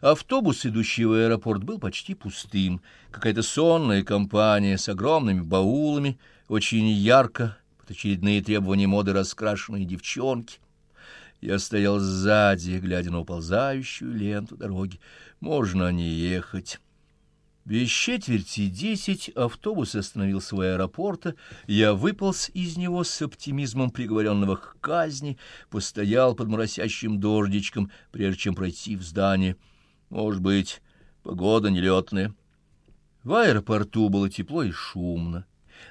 Автобус, идущий в аэропорт, был почти пустым. Какая-то сонная компания с огромными баулами, очень ярко, под очередные требования моды раскрашенные девчонки. Я стоял сзади, глядя на уползающую ленту дороги. Можно не ехать. Без четверти десять автобус остановился у аэропорта, я выполз из него с оптимизмом приговоренного к казни, постоял под моросящим дождичком, прежде чем пройти в здание. Может быть, погода нелетная. В аэропорту было тепло и шумно.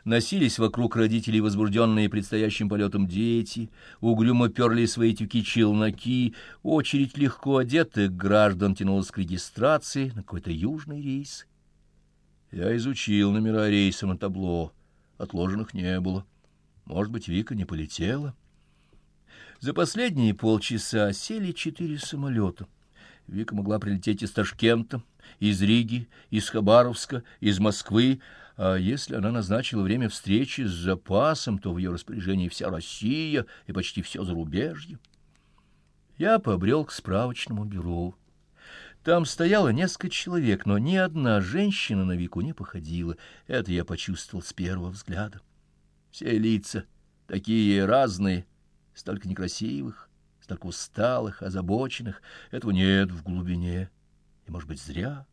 Носились вокруг родителей возбужденные предстоящим полетом дети, угрюмо перли свои тюки челноки, очередь легко одетых граждан тянулась к регистрации на какой-то южный рейс. Я изучил номера рейса на табло. Отложенных не было. Может быть, Вика не полетела? За последние полчаса сели четыре самолета. Вика могла прилететь из Ташкента, из Риги, из Хабаровска, из Москвы, а если она назначила время встречи с запасом, то в ее распоряжении вся Россия и почти все зарубежье. Я побрел к справочному бюро. Там стояло несколько человек, но ни одна женщина на Вику не походила. Это я почувствовал с первого взгляда. Все лица такие разные, столько некрасивых, столько усталых, озабоченных. Этого нет в глубине, и, может быть, зря.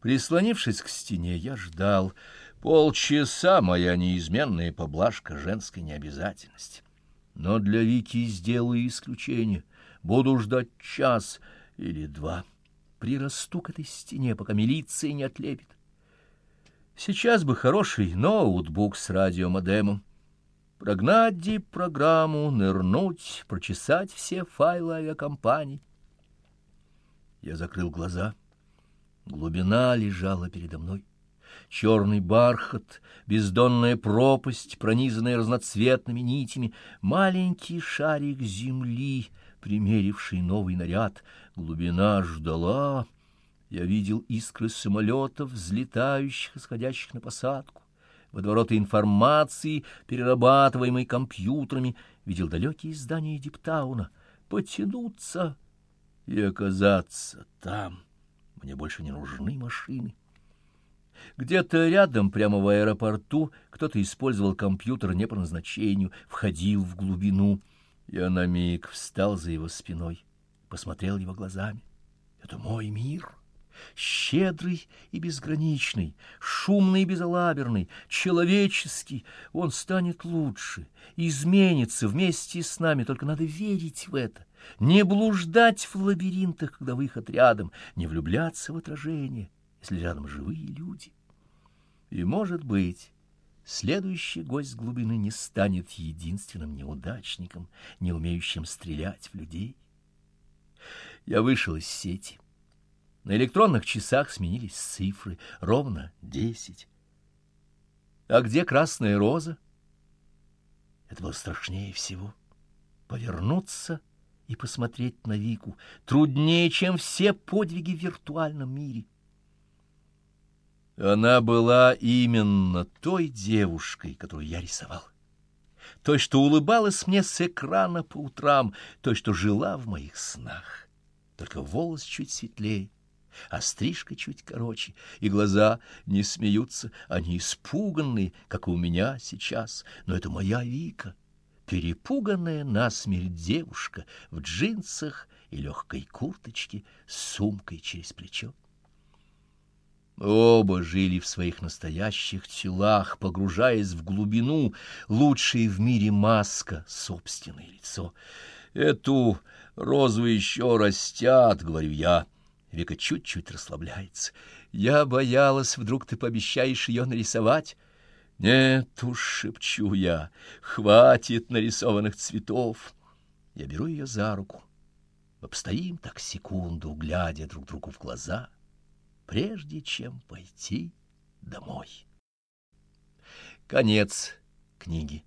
Прислонившись к стене, я ждал. Полчаса моя неизменная поблажка женской необязательности. Но для Вики сделаю исключение. Буду ждать час — или два. Прирасту к этой стене, пока милиция не отлепит. Сейчас бы хороший ноутбук с радиомодемом. Прогнать дип-программу, нырнуть, прочесать все файлы авиакомпаний. Я закрыл глаза. Глубина лежала передо мной. Черный бархат, бездонная пропасть, пронизанная разноцветными нитями, маленький шарик земли — примеривший новый наряд. Глубина ждала. Я видел искры самолетов, взлетающих и сходящих на посадку, водовороты информации, перерабатываемой компьютерами, видел далекие здания Диптауна. Потянуться и оказаться там. Мне больше не нужны машины. Где-то рядом, прямо в аэропорту, кто-то использовал компьютер не по назначению, входил в глубину — я на миг встал за его спиной, посмотрел его глазами. Это мой мир, щедрый и безграничный, шумный и безалаберный, человеческий. Он станет лучше, изменится вместе с нами, только надо верить в это, не блуждать в лабиринтах, когда выход рядом, не влюбляться в отражение, если рядом живые люди. И, может быть, Следующий гость глубины не станет единственным неудачником, не умеющим стрелять в людей. Я вышел из сети. На электронных часах сменились цифры, ровно десять. А где красная роза? Это было страшнее всего. Повернуться и посмотреть на Вику труднее, чем все подвиги в виртуальном мире. Она была именно той девушкой, которую я рисовал. Той, что улыбалась мне с экрана по утрам, той, что жила в моих снах. Только волос чуть светлее, а стрижка чуть короче, и глаза не смеются, они испуганные, как у меня сейчас. Но это моя Вика, перепуганная насмерть девушка в джинсах и легкой курточке с сумкой через плечо. Оба жили в своих настоящих телах, погружаясь в глубину, лучшая в мире маска, собственное лицо. Эту розу еще растят, говорю я. Вика чуть-чуть расслабляется. Я боялась, вдруг ты пообещаешь ее нарисовать. Нет уж, шепчу я, хватит нарисованных цветов. Я беру ее за руку. Мы постоим так секунду, глядя друг другу в глаза — прежде чем пойти домой. Конец книги.